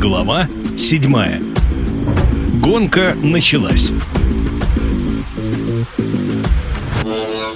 Глава 7. Гонка началась.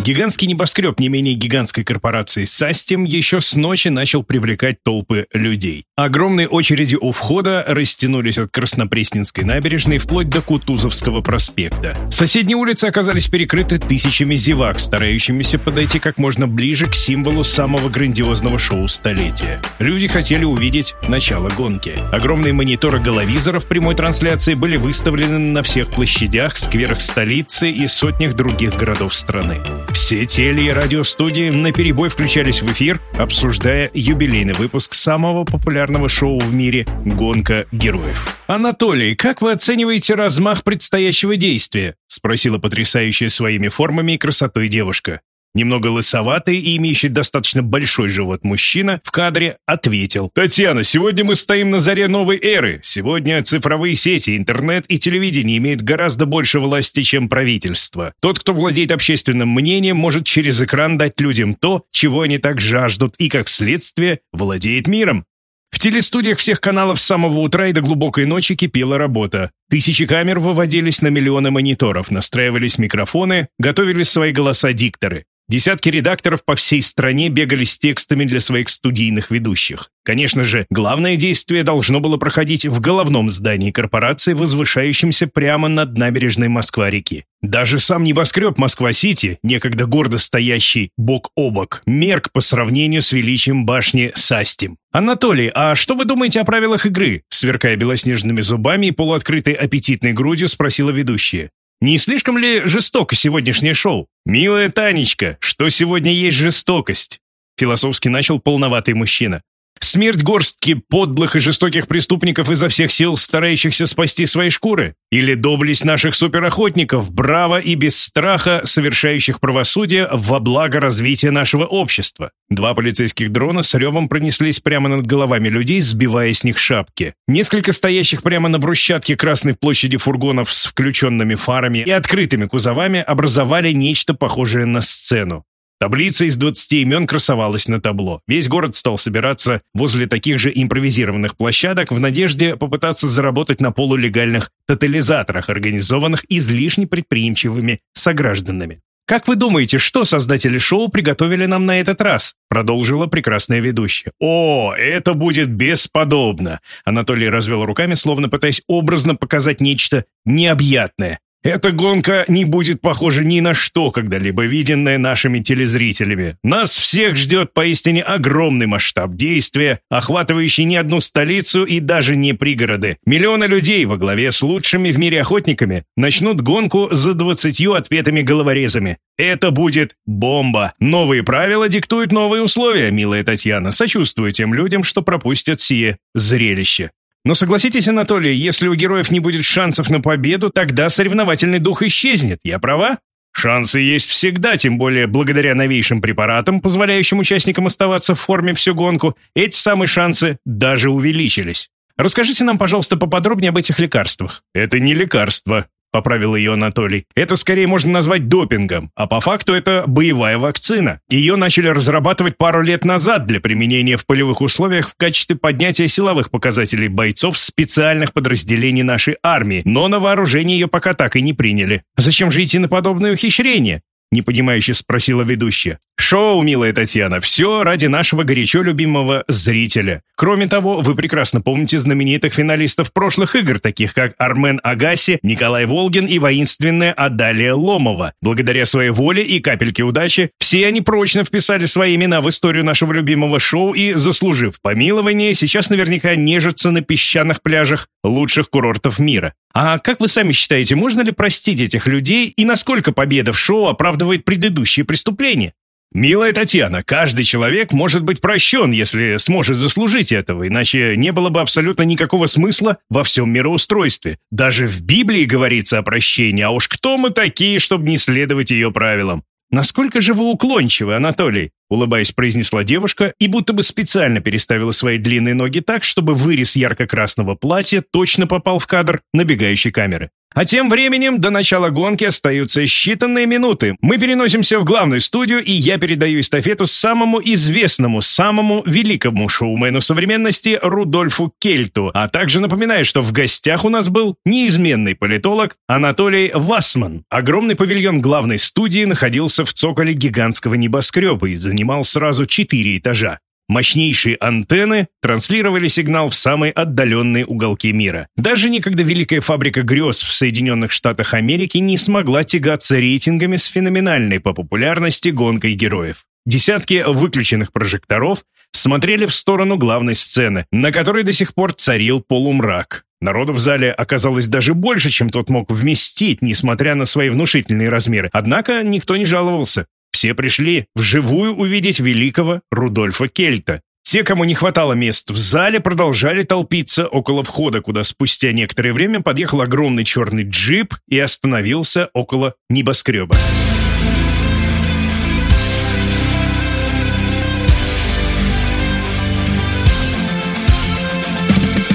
Гигантский небоскреб не менее гигантской корпорации Састим еще с ночи начал привлекать толпы людей. Огромные очереди у входа растянулись от Краснопресненской набережной вплоть до Кутузовского проспекта. Соседние улицы оказались перекрыты тысячами зевак, старающимися подойти как можно ближе к символу самого грандиозного шоу столетия. Люди хотели увидеть начало гонки. Огромные мониторы головизоров прямой трансляции были выставлены на всех площадях, скверах столицы и сотнях других городов страны. Все теле- и радиостудии наперебой включались в эфир, обсуждая юбилейный выпуск самого популярного шоу в мире «Гонка героев». «Анатолий, как вы оцениваете размах предстоящего действия?» — спросила потрясающая своими формами и красотой девушка. Немного лысоватый и имеющий достаточно большой живот мужчина в кадре ответил. «Татьяна, сегодня мы стоим на заре новой эры. Сегодня цифровые сети, интернет и телевидение имеют гораздо больше власти, чем правительство. Тот, кто владеет общественным мнением, может через экран дать людям то, чего они так жаждут, и, как следствие, владеет миром. В телестудиях всех каналов с самого утра и до глубокой ночи кипела работа. Тысячи камер выводились на миллионы мониторов, настраивались микрофоны, готовились свои голоса дикторы. Десятки редакторов по всей стране бегали с текстами для своих студийных ведущих. Конечно же, главное действие должно было проходить в головном здании корпорации, возвышающемся прямо над набережной Москва-реки. Даже сам небоскреб Москва-Сити, некогда гордо стоящий бок о бок, мерк по сравнению с величием башни Састим. «Анатолий, а что вы думаете о правилах игры?» Сверкая белоснежными зубами и полуоткрытой аппетитной грудью, спросила ведущая. Не слишком ли жестоко сегодняшнее шоу? Милая Танечка, что сегодня есть жестокость? Философски начал полноватый мужчина. Смерть горстки подлых и жестоких преступников изо всех сил, старающихся спасти свои шкуры? Или доблесть наших суперохотников, браво и без страха, совершающих правосудие во благо развития нашего общества? Два полицейских дрона с ревом пронеслись прямо над головами людей, сбивая с них шапки. Несколько стоящих прямо на брусчатке Красной площади фургонов с включенными фарами и открытыми кузовами образовали нечто похожее на сцену. Таблица из 20 имен красовалась на табло. Весь город стал собираться возле таких же импровизированных площадок в надежде попытаться заработать на полулегальных тотализаторах, организованных излишне предприимчивыми согражданами. «Как вы думаете, что создатели шоу приготовили нам на этот раз?» Продолжила прекрасная ведущая. «О, это будет бесподобно!» Анатолий развел руками, словно пытаясь образно показать нечто необъятное. Эта гонка не будет похожа ни на что, когда-либо виденное нашими телезрителями. Нас всех ждет поистине огромный масштаб действия, охватывающий не одну столицу и даже не пригороды. Миллионы людей во главе с лучшими в мире охотниками начнут гонку за двадцатью ответами-головорезами. Это будет бомба. Новые правила диктуют новые условия, милая Татьяна. Сочувствую тем людям, что пропустят сие зрелище. Но согласитесь, Анатолий, если у героев не будет шансов на победу, тогда соревновательный дух исчезнет. Я права? Шансы есть всегда, тем более благодаря новейшим препаратам, позволяющим участникам оставаться в форме всю гонку, эти самые шансы даже увеличились. Расскажите нам, пожалуйста, поподробнее об этих лекарствах. Это не лекарства поправил ее Анатолий. Это скорее можно назвать допингом, а по факту это боевая вакцина. Ее начали разрабатывать пару лет назад для применения в полевых условиях в качестве поднятия силовых показателей бойцов специальных подразделений нашей армии, но на вооружение ее пока так и не приняли. Зачем же идти на подобное ухищрение? Непонимающе спросила ведущая. «Шоу, милая Татьяна, все ради нашего горячо любимого зрителя. Кроме того, вы прекрасно помните знаменитых финалистов прошлых игр, таких как Армен Агаси, Николай Волгин и воинственная Адалия Ломова. Благодаря своей воле и капельке удачи, все они прочно вписали свои имена в историю нашего любимого шоу и, заслужив помилование, сейчас наверняка нежатся на песчаных пляжах лучших курортов мира. А как вы сами считаете, можно ли простить этих людей и насколько победа в шоу оправдывает предыдущие преступления? «Милая Татьяна, каждый человек может быть прощен, если сможет заслужить этого, иначе не было бы абсолютно никакого смысла во всем мироустройстве. Даже в Библии говорится о прощении, а уж кто мы такие, чтобы не следовать ее правилам? «Насколько же вы уклончивы, Анатолий?» улыбаясь, произнесла девушка и будто бы специально переставила свои длинные ноги так, чтобы вырез ярко-красного платья точно попал в кадр набегающей камеры. А тем временем до начала гонки остаются считанные минуты. Мы переносимся в главную студию, и я передаю эстафету самому известному, самому великому шоумену современности Рудольфу Кельту, а также напоминаю, что в гостях у нас был неизменный политолог Анатолий Вассман. Огромный павильон главной студии находился в цоколе гигантского небоскреба и занимал сразу четыре этажа. Мощнейшие антенны транслировали сигнал в самые отдаленные уголки мира. Даже никогда великая фабрика грез в Соединенных Штатах Америки не смогла тягаться рейтингами с феноменальной по популярности гонкой героев. Десятки выключенных прожекторов смотрели в сторону главной сцены, на которой до сих пор царил полумрак. Народу в зале оказалось даже больше, чем тот мог вместить, несмотря на свои внушительные размеры. Однако никто не жаловался. Все пришли вживую увидеть великого Рудольфа Кельта. Те, кому не хватало мест в зале, продолжали толпиться около входа, куда спустя некоторое время подъехал огромный черный джип и остановился около небоскреба.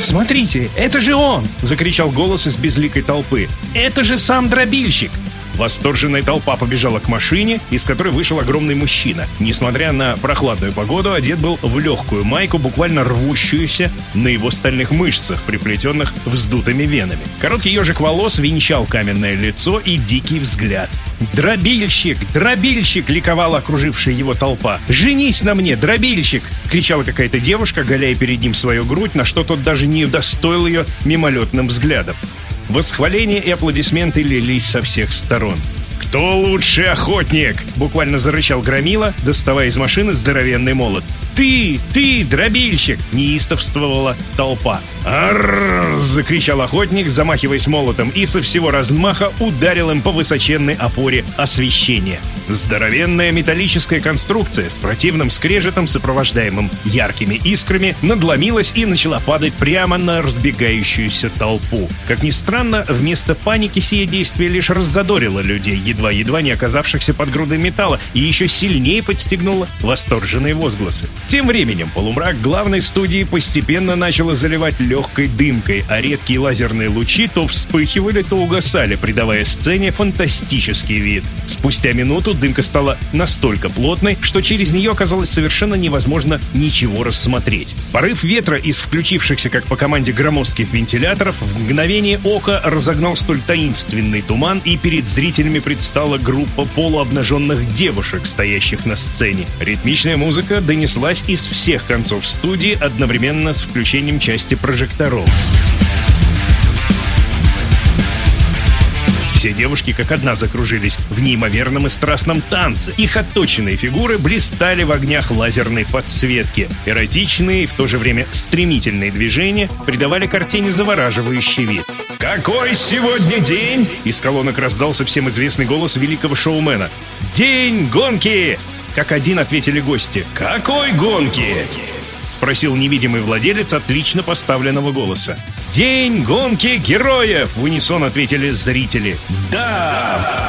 «Смотрите, это же он!» — закричал голос из безликой толпы. «Это же сам дробильщик! Восторженная толпа побежала к машине, из которой вышел огромный мужчина. Несмотря на прохладную погоду, одет был в легкую майку, буквально рвущуюся на его стальных мышцах, приплетенных вздутыми венами. Короткий ежик волос венчал каменное лицо и дикий взгляд. «Дробильщик! Дробильщик!» — ликовала окружившая его толпа. «Женись на мне, дробильщик!» — кричала какая-то девушка, голяя перед ним свою грудь, на что тот даже не удостоил ее мимолетным взглядом. Восхваления и аплодисменты лились со всех сторон. «Кто лучший охотник?» — буквально зарычал Громила, доставая из машины здоровенный молот. «Ты! Ты, дробильщик!» — неистовствовала толпа. «Арррр!» — закричал охотник, замахиваясь молотом, и со всего размаха ударил им по высоченной опоре освещения. Здоровенная металлическая конструкция с противным скрежетом, сопровождаемым яркими искрами, надломилась и начала падать прямо на разбегающуюся толпу. Как ни странно, вместо паники сие действие лишь раззадорило людей, едва-едва не оказавшихся под грудой металла, и еще сильнее подстегнуло восторженные возгласы. Тем временем полумрак главной студии постепенно начало заливать легкой дымкой, а редкие лазерные лучи то вспыхивали, то угасали, придавая сцене фантастический вид. Спустя минуту дымка стала настолько плотной, что через нее оказалось совершенно невозможно ничего рассмотреть. Порыв ветра из включившихся, как по команде, громоздких вентиляторов в мгновение ока разогнал столь таинственный туман, и перед зрителями предстала группа полуобнаженных девушек, стоящих на сцене. Ритмичная музыка донеслась из всех концов студии одновременно с включением части прожекторов. Все девушки как одна закружились в неимоверном и страстном танце. Их отточенные фигуры блистали в огнях лазерной подсветки. Эротичные и в то же время стремительные движения придавали картине завораживающий вид. «Какой сегодня день?» Из колонок раздался всем известный голос великого шоумена. «День гонки!» Как один ответили гости. «Какой гонки?» Спросил невидимый владелец отлично поставленного голоса. «День гонки героев!» — в унисон ответили зрители. «Да!» —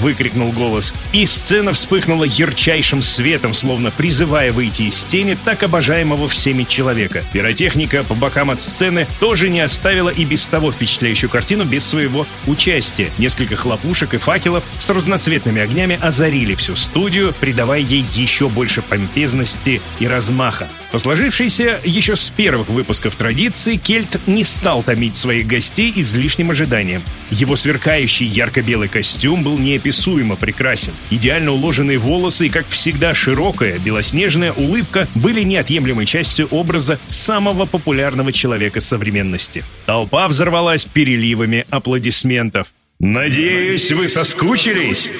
выкрикнул голос. И сцена вспыхнула ярчайшим светом, словно призывая выйти из тени так обожаемого всеми человека. Пиротехника по бокам от сцены тоже не оставила и без того впечатляющую картину без своего участия. Несколько хлопушек и факелов с разноцветными огнями озарили всю студию, придавая ей еще больше помпезности и размаха. По сложившейся еще с первых выпусков традиции, Кельт не стал томить своих гостей излишним ожиданием. Его сверкающий ярко-белый костюм был неописуемо прекрасен. Идеально уложенные волосы и, как всегда, широкая белоснежная улыбка были неотъемлемой частью образа самого популярного человека современности. Толпа взорвалась переливами аплодисментов. «Надеюсь, вы соскучились?»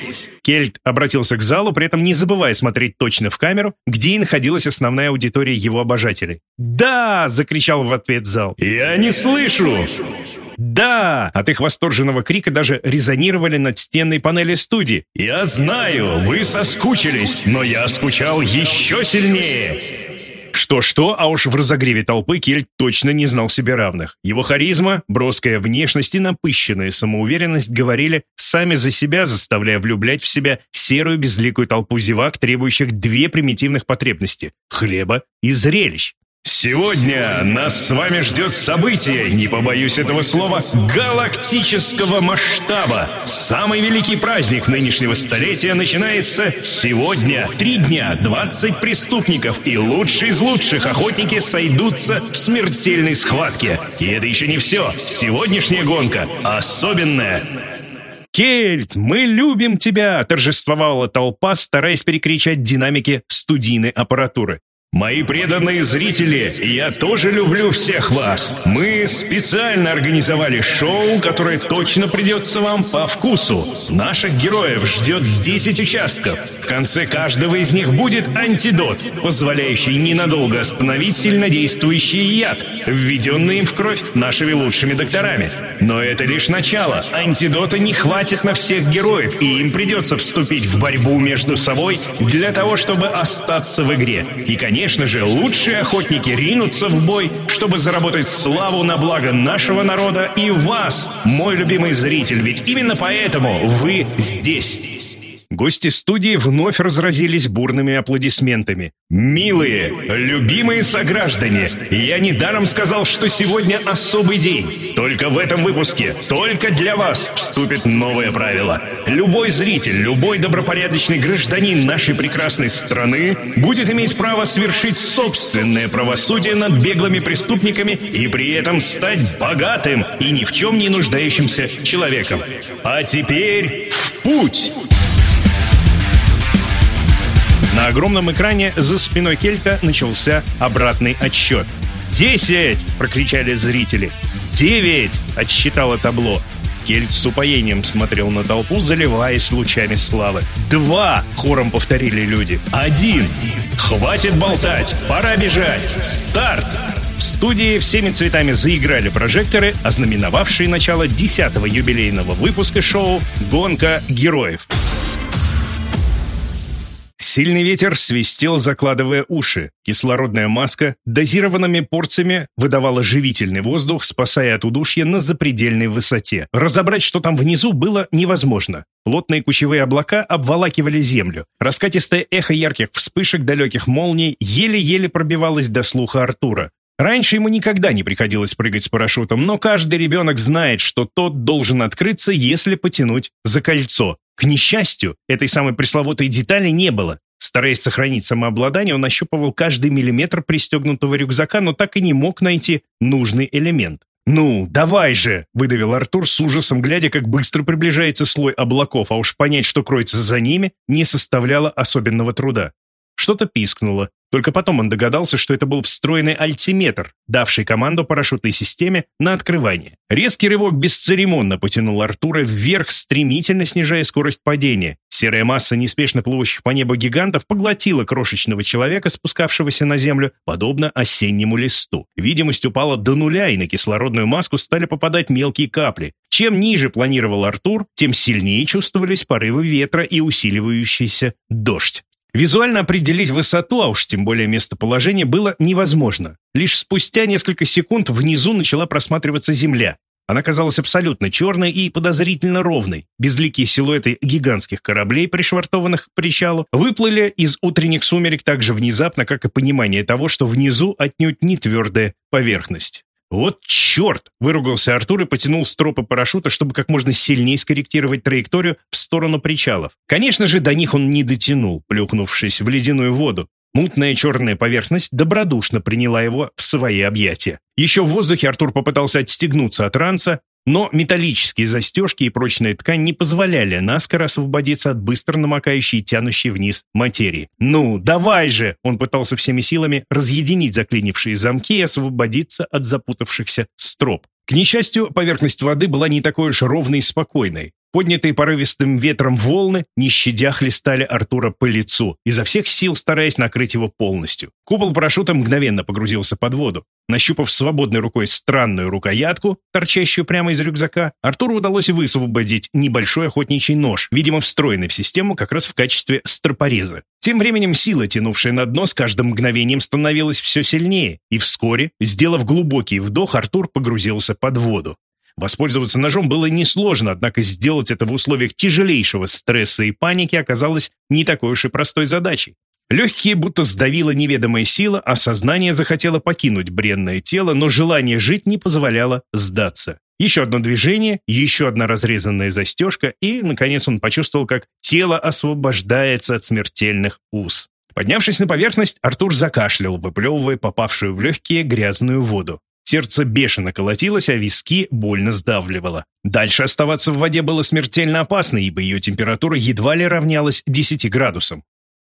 Кельт обратился к залу, при этом не забывая смотреть точно в камеру, где и находилась основная аудитория его обожателей. «Да!» — закричал в ответ зал. «Я не слышу!» «Да!» От их восторженного крика даже резонировали над стенной панели студии. «Я знаю, вы соскучились, но я скучал еще сильнее!» Что-что, а уж в разогреве толпы Кельт точно не знал себе равных. Его харизма, броская внешность и напыщенная самоуверенность говорили сами за себя, заставляя влюблять в себя серую безликую толпу зевак, требующих две примитивных потребности — хлеба и зрелищ. Сегодня нас с вами ждет событие, не побоюсь этого слова, галактического масштаба. Самый великий праздник нынешнего столетия начинается сегодня. Три дня, 20 преступников и лучшие из лучших охотники сойдутся в смертельной схватке. И это еще не все. Сегодняшняя гонка особенная. «Кельт, мы любим тебя!» — торжествовала толпа, стараясь перекричать динамики студийной аппаратуры. Мои преданные зрители, я тоже люблю всех вас. Мы специально организовали шоу, которое точно придется вам по вкусу. Наших героев ждет 10 участков. В конце каждого из них будет антидот, позволяющий ненадолго остановить сильнодействующий яд, введенный им в кровь нашими лучшими докторами. Но это лишь начало. Антидота не хватит на всех героев, и им придется вступить в борьбу между собой для того, чтобы остаться в игре. И, конечно, же, лучшие охотники ринутся в бой, чтобы заработать славу на благо нашего народа и вас, мой любимый зритель, ведь именно поэтому вы здесь. Гости студии вновь разразились бурными аплодисментами. «Милые, любимые сограждане, я недаром сказал, что сегодня особый день. Только в этом выпуске, только для вас вступит новое правило. Любой зритель, любой добропорядочный гражданин нашей прекрасной страны будет иметь право совершить собственное правосудие над беглыми преступниками и при этом стать богатым и ни в чем не нуждающимся человеком. А теперь в путь!» На огромном экране за спиной Кельта начался обратный отсчет. «Десять!» — прокричали зрители. «Девять!» — отсчитало табло. Кельт с упоением смотрел на толпу, заливаясь лучами славы. «Два!» — хором повторили люди. «Один!» «Хватит болтать! Пора бежать! Старт!» В студии всеми цветами заиграли прожекторы, ознаменовавшие начало десятого юбилейного выпуска шоу «Гонка героев». Сильный ветер свистел, закладывая уши. Кислородная маска дозированными порциями выдавала живительный воздух, спасая от удушья на запредельной высоте. Разобрать, что там внизу, было невозможно. Плотные кучевые облака обволакивали землю. Раскатистое эхо ярких вспышек далеких молний еле-еле пробивалось до слуха Артура. Раньше ему никогда не приходилось прыгать с парашютом, но каждый ребенок знает, что тот должен открыться, если потянуть за кольцо. К несчастью, этой самой пресловутой детали не было. Стараясь сохранить самообладание, он ощупывал каждый миллиметр пристегнутого рюкзака, но так и не мог найти нужный элемент. «Ну, давай же!» — выдавил Артур с ужасом, глядя, как быстро приближается слой облаков, а уж понять, что кроется за ними, не составляло особенного труда. Что-то пискнуло. Только потом он догадался, что это был встроенный альтиметр, давший команду парашютной системе на открывание. Резкий рывок бесцеремонно потянул Артура вверх, стремительно снижая скорость падения. Серая масса неспешно плывущих по небу гигантов поглотила крошечного человека, спускавшегося на землю, подобно осеннему листу. Видимость упала до нуля, и на кислородную маску стали попадать мелкие капли. Чем ниже планировал Артур, тем сильнее чувствовались порывы ветра и усиливающийся дождь. Визуально определить высоту, а уж тем более местоположение, было невозможно. Лишь спустя несколько секунд внизу начала просматриваться земля. Она казалась абсолютно черной и подозрительно ровной. Безликие силуэты гигантских кораблей, пришвартованных к причалу, выплыли из утренних сумерек так же внезапно, как и понимание того, что внизу отнюдь не твердая поверхность. «Вот черт!» — выругался Артур и потянул стропы парашюта, чтобы как можно сильнее скорректировать траекторию в сторону причалов. Конечно же, до них он не дотянул, плюхнувшись в ледяную воду. Мутная черная поверхность добродушно приняла его в свои объятия. Еще в воздухе Артур попытался отстегнуться от ранца, но металлические застежки и прочная ткань не позволяли наскоро освободиться от быстро намокающей и тянущей вниз материи. «Ну, давай же!» Он пытался всеми силами разъединить заклинившие замки и освободиться от запутавшихся строп. К несчастью, поверхность воды была не такой уж ровной и спокойной. Поднятые порывистым ветром волны, не щадя, хлестали Артура по лицу, изо всех сил стараясь накрыть его полностью. Купол парашюта мгновенно погрузился под воду. Нащупав свободной рукой странную рукоятку, торчащую прямо из рюкзака, Артуру удалось высвободить небольшой охотничий нож, видимо, встроенный в систему как раз в качестве стропореза. Тем временем сила, тянувшая на дно, с каждым мгновением становилась все сильнее, и вскоре, сделав глубокий вдох, Артур погрузился под воду. Воспользоваться ножом было несложно, однако сделать это в условиях тяжелейшего стресса и паники оказалось не такой уж и простой задачей. Легкие будто сдавила неведомая сила, а сознание захотело покинуть бренное тело, но желание жить не позволяло сдаться. Еще одно движение, еще одна разрезанная застежка, и, наконец, он почувствовал, как тело освобождается от смертельных уз. Поднявшись на поверхность, Артур закашлял, выплевывая попавшую в легкие грязную воду. Сердце бешено колотилось, а виски больно сдавливало. Дальше оставаться в воде было смертельно опасно, ибо ее температура едва ли равнялась 10 градусам.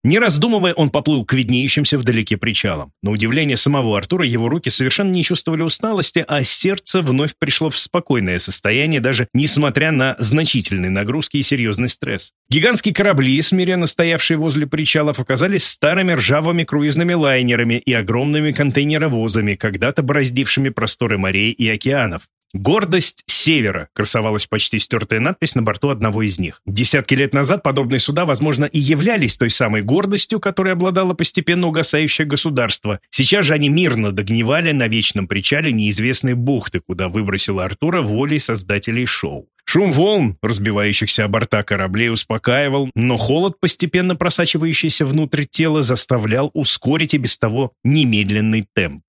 Не раздумывая, он поплыл к виднеющимся вдалеке причалам. На удивление самого Артура его руки совершенно не чувствовали усталости, а сердце вновь пришло в спокойное состояние, даже несмотря на значительные нагрузки и серьезный стресс. Гигантские корабли, смиренно стоявшие возле причалов, оказались старыми ржавыми круизными лайнерами и огромными контейнеровозами, когда-то бороздившими просторы морей и океанов. «Гордость Севера» красовалась почти стертая надпись на борту одного из них. Десятки лет назад подобные суда, возможно, и являлись той самой гордостью, которой обладало постепенно угасающее государство. Сейчас же они мирно догнивали на вечном причале неизвестной бухты, куда выбросил Артура волей создателей шоу. Шум волн, разбивающихся о борта кораблей, успокаивал, но холод, постепенно просачивающийся внутрь тела, заставлял ускорить и без того немедленный темп.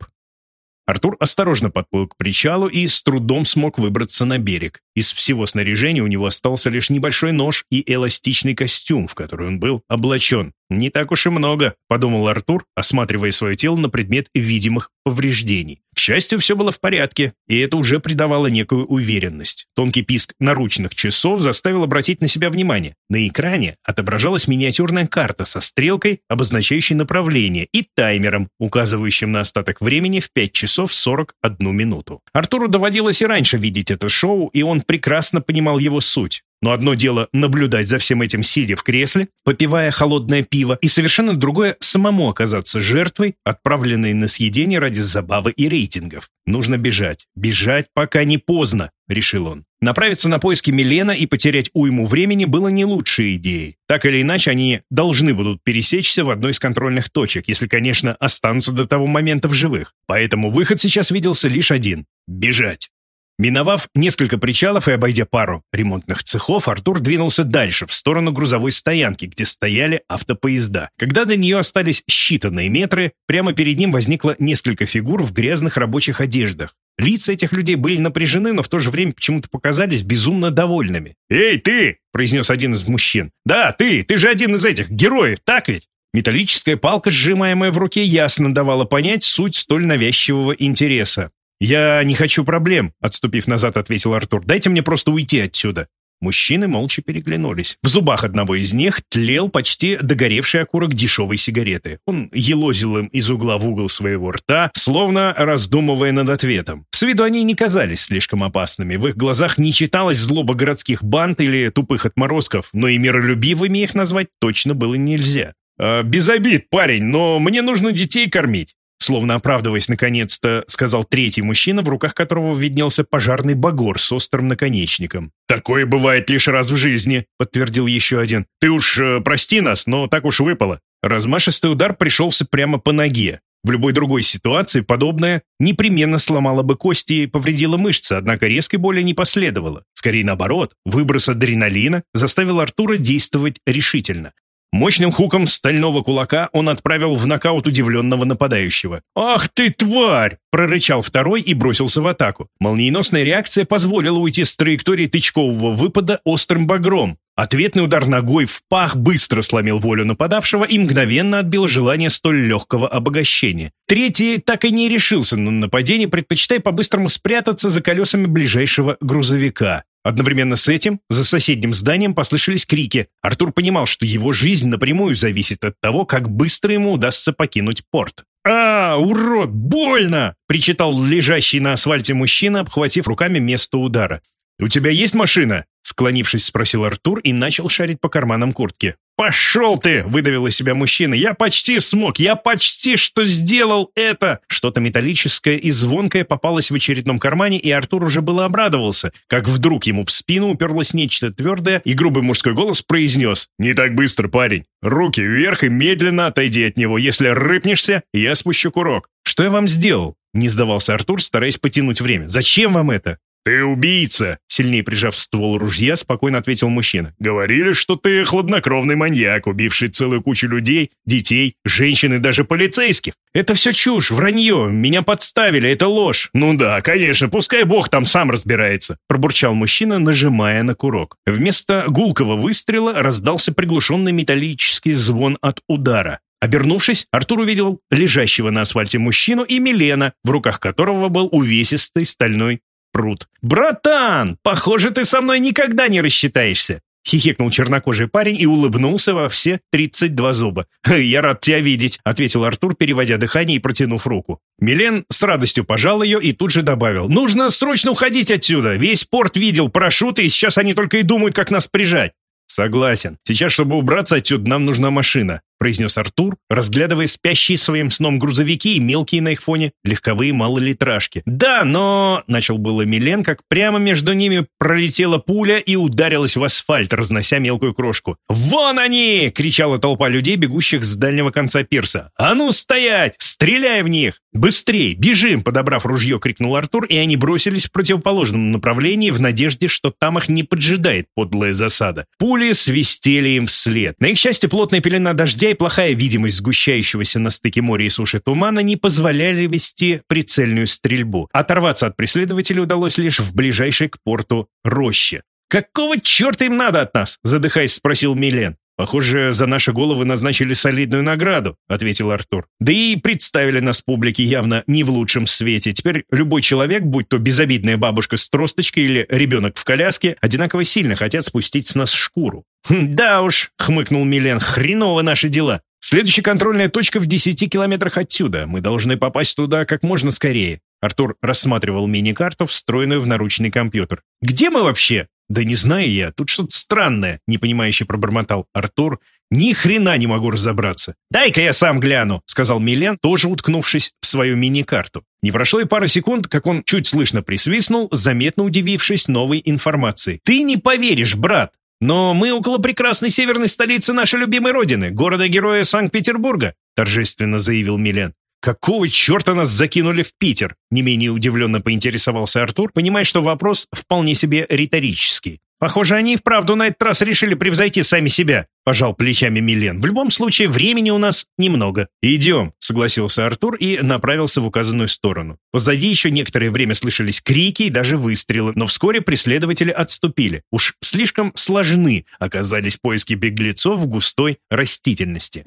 Артур осторожно подплыл к причалу и с трудом смог выбраться на берег. Из всего снаряжения у него остался лишь небольшой нож и эластичный костюм, в который он был облачен. «Не так уж и много», — подумал Артур, осматривая свое тело на предмет видимых повреждений. К счастью, все было в порядке, и это уже придавало некую уверенность. Тонкий писк наручных часов заставил обратить на себя внимание. На экране отображалась миниатюрная карта со стрелкой, обозначающей направление, и таймером, указывающим на остаток времени в 5 часов 41 минуту. Артуру доводилось и раньше видеть это шоу, и он прекрасно понимал его суть. Но одно дело наблюдать за всем этим, сидя в кресле, попивая холодное пиво, и совершенно другое — самому оказаться жертвой, отправленной на съедение ради забавы и рейтингов. Нужно бежать. Бежать, пока не поздно, решил он. Направиться на поиски Милена и потерять уйму времени было не лучшей идеей. Так или иначе, они должны будут пересечься в одной из контрольных точек, если, конечно, останутся до того момента в живых. Поэтому выход сейчас виделся лишь один — бежать. Миновав несколько причалов и обойдя пару ремонтных цехов, Артур двинулся дальше, в сторону грузовой стоянки, где стояли автопоезда. Когда до нее остались считанные метры, прямо перед ним возникло несколько фигур в грязных рабочих одеждах. Лица этих людей были напряжены, но в то же время почему-то показались безумно довольными. «Эй, ты!» — произнес один из мужчин. «Да, ты! Ты же один из этих героев, так ведь?» Металлическая палка, сжимаемая в руке, ясно давала понять суть столь навязчивого интереса. «Я не хочу проблем», — отступив назад, ответил Артур. «Дайте мне просто уйти отсюда». Мужчины молча переглянулись. В зубах одного из них тлел почти догоревший окурок дешевой сигареты. Он елозил им из угла в угол своего рта, словно раздумывая над ответом. С виду они не казались слишком опасными. В их глазах не читалась злоба городских банд или тупых отморозков, но и миролюбивыми их назвать точно было нельзя. «Э, «Без обид, парень, но мне нужно детей кормить». Словно оправдываясь наконец-то, сказал третий мужчина, в руках которого виднелся пожарный багор с острым наконечником. «Такое бывает лишь раз в жизни», — подтвердил еще один. «Ты уж э, прости нас, но так уж выпало». Размашистый удар пришелся прямо по ноге. В любой другой ситуации подобное непременно сломало бы кости и повредило мышцы, однако резкой боли не последовало. Скорее наоборот, выброс адреналина заставил Артура действовать решительно. Мощным хуком стального кулака он отправил в нокаут удивленного нападающего. «Ах ты, тварь!» — прорычал второй и бросился в атаку. Молниеносная реакция позволила уйти с траектории тычкового выпада острым багром. Ответный удар ногой в пах быстро сломил волю нападавшего и мгновенно отбил желание столь легкого обогащения. Третий так и не решился на нападение, предпочитая по-быстрому спрятаться за колесами ближайшего грузовика. Одновременно с этим за соседним зданием послышались крики. Артур понимал, что его жизнь напрямую зависит от того, как быстро ему удастся покинуть порт. «А, урод, больно!» — причитал лежащий на асфальте мужчина, обхватив руками место удара. «У тебя есть машина?» — склонившись, спросил Артур и начал шарить по карманам куртки. «Пошел ты!» — выдавил из себя мужчина. «Я почти смог! Я почти что сделал это!» Что-то металлическое и звонкое попалось в очередном кармане, и Артур уже было обрадовался, как вдруг ему в спину уперлось нечто твердое, и грубый мужской голос произнес. «Не так быстро, парень! Руки вверх и медленно отойди от него. Если рыпнешься, я спущу курок». «Что я вам сделал?» — не сдавался Артур, стараясь потянуть время. «Зачем вам это?» «Ты убийца!» — сильнее прижав ствол ружья, спокойно ответил мужчина. «Говорили, что ты хладнокровный маньяк, убивший целую кучу людей, детей, женщин и даже полицейских. Это все чушь, вранье, меня подставили, это ложь». «Ну да, конечно, пускай бог там сам разбирается», — пробурчал мужчина, нажимая на курок. Вместо гулкого выстрела раздался приглушенный металлический звон от удара. Обернувшись, Артур увидел лежащего на асфальте мужчину и Милена, в руках которого был увесистый стальной пруд. «Братан, похоже, ты со мной никогда не рассчитаешься!» Хихикнул чернокожий парень и улыбнулся во все 32 зуба. «Я рад тебя видеть», — ответил Артур, переводя дыхание и протянув руку. Милен с радостью пожал ее и тут же добавил. «Нужно срочно уходить отсюда. Весь порт видел парашюты, и сейчас они только и думают, как нас прижать». «Согласен. Сейчас, чтобы убраться отсюда, нам нужна машина произнес Артур, разглядывая спящие своим сном грузовики и мелкие на их фоне легковые малолитражки. «Да, но...» — начал было Милен, как прямо между ними пролетела пуля и ударилась в асфальт, разнося мелкую крошку. «Вон они!» — кричала толпа людей, бегущих с дальнего конца пирса. «А ну стоять! Стреляй в них!» «Быстрей! Бежим!» — подобрав ружье, крикнул Артур, и они бросились в противоположном направлении в надежде, что там их не поджидает подлая засада. Пули свистели им вслед. На их счастье, плотная пелена дождя Дождя и плохая видимость сгущающегося на стыке моря и суши тумана не позволяли вести прицельную стрельбу. Оторваться от преследователей удалось лишь в ближайшей к порту роще. «Какого черта им надо от нас?» – задыхаясь, спросил Милен. «Похоже, за наши головы назначили солидную награду», — ответил Артур. «Да и представили нас публике явно не в лучшем свете. Теперь любой человек, будь то безобидная бабушка с тросточкой или ребенок в коляске, одинаково сильно хотят спустить с нас шкуру. Хм, «Да уж», — хмыкнул Милен, — «хреново наши дела. Следующая контрольная точка в 10 километрах отсюда. Мы должны попасть туда как можно скорее». Артур рассматривал мини-карту, встроенную в наручный компьютер. «Где мы вообще?» «Да не знаю я, тут что-то странное», — непонимающе пробормотал Артур. «Ни хрена не могу разобраться». «Дай-ка я сам гляну», — сказал Милен, тоже уткнувшись в свою мини-карту. Не прошло и пары секунд, как он чуть слышно присвистнул, заметно удивившись новой информации. «Ты не поверишь, брат! Но мы около прекрасной северной столицы нашей любимой родины, города-героя Санкт-Петербурга», торжественно заявил Милен. «Какого черта нас закинули в Питер?» Не менее удивленно поинтересовался Артур, понимая, что вопрос вполне себе риторический. «Похоже, они и вправду на этот раз решили превзойти сами себя», — пожал плечами Милен. «В любом случае, времени у нас немного». «Идем», — согласился Артур и направился в указанную сторону. Позади еще некоторое время слышались крики и даже выстрелы, но вскоре преследователи отступили. Уж слишком сложны оказались поиски беглецов в густой растительности.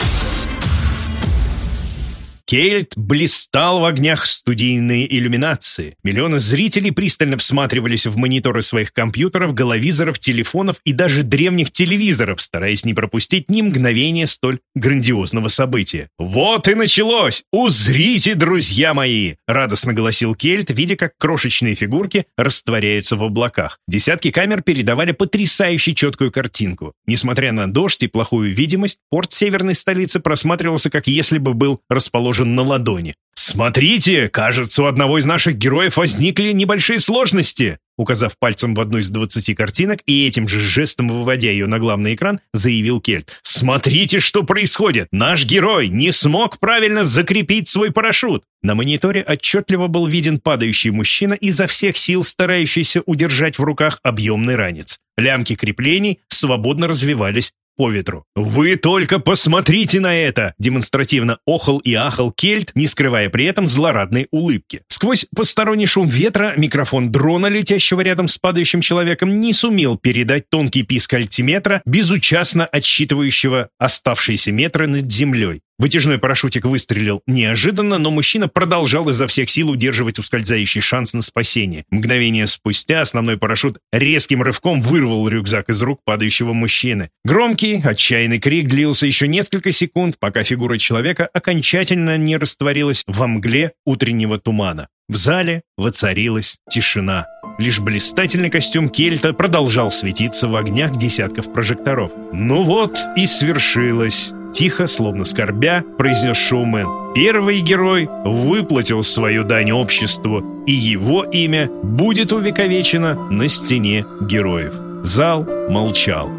Кельт блистал в огнях студийной иллюминации. Миллионы зрителей пристально всматривались в мониторы своих компьютеров, головизоров, телефонов и даже древних телевизоров, стараясь не пропустить ни мгновения столь грандиозного события. «Вот и началось! Узрите, друзья мои!» — радостно голосил Кельт, видя, как крошечные фигурки растворяются в облаках. Десятки камер передавали потрясающе четкую картинку. Несмотря на дождь и плохую видимость, порт северной столицы просматривался, как если бы был расположен расположен на ладони. «Смотрите, кажется, у одного из наших героев возникли небольшие сложности!» Указав пальцем в одну из двадцати картинок и этим же жестом выводя ее на главный экран, заявил Кельт. «Смотрите, что происходит! Наш герой не смог правильно закрепить свой парашют!» На мониторе отчетливо был виден падающий мужчина, изо всех сил старающийся удержать в руках объемный ранец. Лямки креплений свободно развивались по ветру. «Вы только посмотрите на это!» Демонстративно охал и ахал Кельт, не скрывая при этом злорадной улыбки. Сквозь посторонний шум ветра микрофон дрона, летящего рядом с падающим человеком, не сумел передать тонкий писк альтиметра, безучастно отсчитывающего оставшиеся метры над землей. Вытяжной парашютик выстрелил неожиданно, но мужчина продолжал изо всех сил удерживать ускользающий шанс на спасение. Мгновение спустя основной парашют резким рывком вырвал рюкзак из рук падающего мужчины. Громкий, отчаянный крик длился еще несколько секунд, пока фигура человека окончательно не растворилась во мгле утреннего тумана. В зале воцарилась тишина. Лишь блистательный костюм Кельта продолжал светиться в огнях десятков прожекторов. «Ну вот и свершилось!» Тихо, словно скорбя, произнес шоумен. Первый герой выплатил свою дань обществу, и его имя будет увековечено на стене героев. Зал молчал.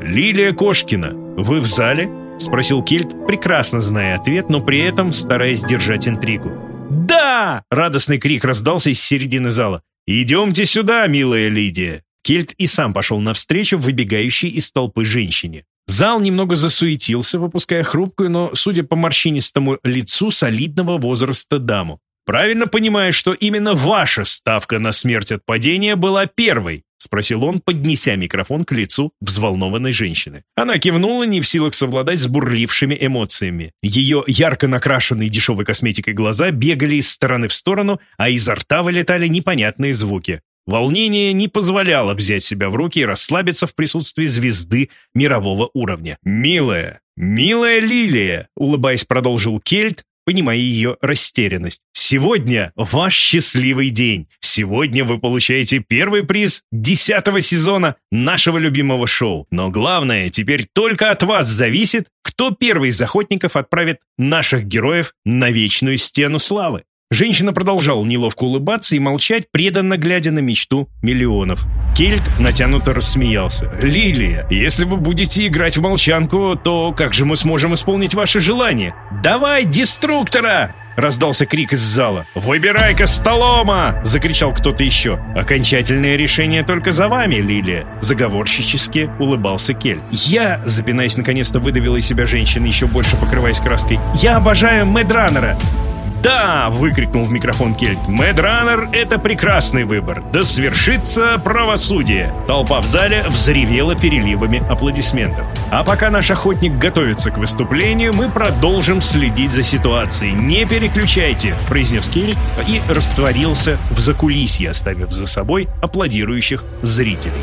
«Лилия Кошкина, вы в зале?» — спросил Кельт, прекрасно зная ответ, но при этом стараясь держать интригу. «Да!» — радостный крик раздался из середины зала. «Идемте сюда, милая Лидия!» Кельт и сам пошел навстречу выбегающей из толпы женщине. Зал немного засуетился, выпуская хрупкую, но, судя по морщинистому лицу, солидного возраста даму. «Правильно понимаешь, что именно ваша ставка на смерть от падения была первой?» — спросил он, поднеся микрофон к лицу взволнованной женщины. Она кивнула, не в силах совладать с бурлившими эмоциями. Ее ярко накрашенные дешевой косметикой глаза бегали из стороны в сторону, а изо рта вылетали непонятные звуки. Волнение не позволяло взять себя в руки и расслабиться в присутствии звезды мирового уровня. «Милая, милая Лилия!» — улыбаясь, продолжил Кельт, понимая ее растерянность. «Сегодня ваш счастливый день. Сегодня вы получаете первый приз десятого сезона нашего любимого шоу. Но главное, теперь только от вас зависит, кто первый из охотников отправит наших героев на вечную стену славы. Женщина продолжала неловко улыбаться и молчать, преданно глядя на мечту миллионов. Кельт натянуто рассмеялся. «Лилия, если вы будете играть в молчанку, то как же мы сможем исполнить ваше желание? Давай, деструктора!» Раздался крик из зала. «Выбирай-ка столома!» — закричал кто-то еще. «Окончательное решение только за вами, Лилия!» Заговорщически улыбался Кель. «Я, запинаясь наконец-то, выдавила из себя женщина, еще больше покрываясь краской. «Я обожаю Медранера!» «Да!» — выкрикнул в микрофон Кельт. «Мэдранер — это прекрасный выбор. Да свершится правосудие!» Толпа в зале взревела переливами аплодисментов. А пока наш охотник готовится к выступлению, мы продолжим следить за ситуацией. «Не переключайте!» — произнес Кельт и растворился в закулисье, оставив за собой аплодирующих зрителей.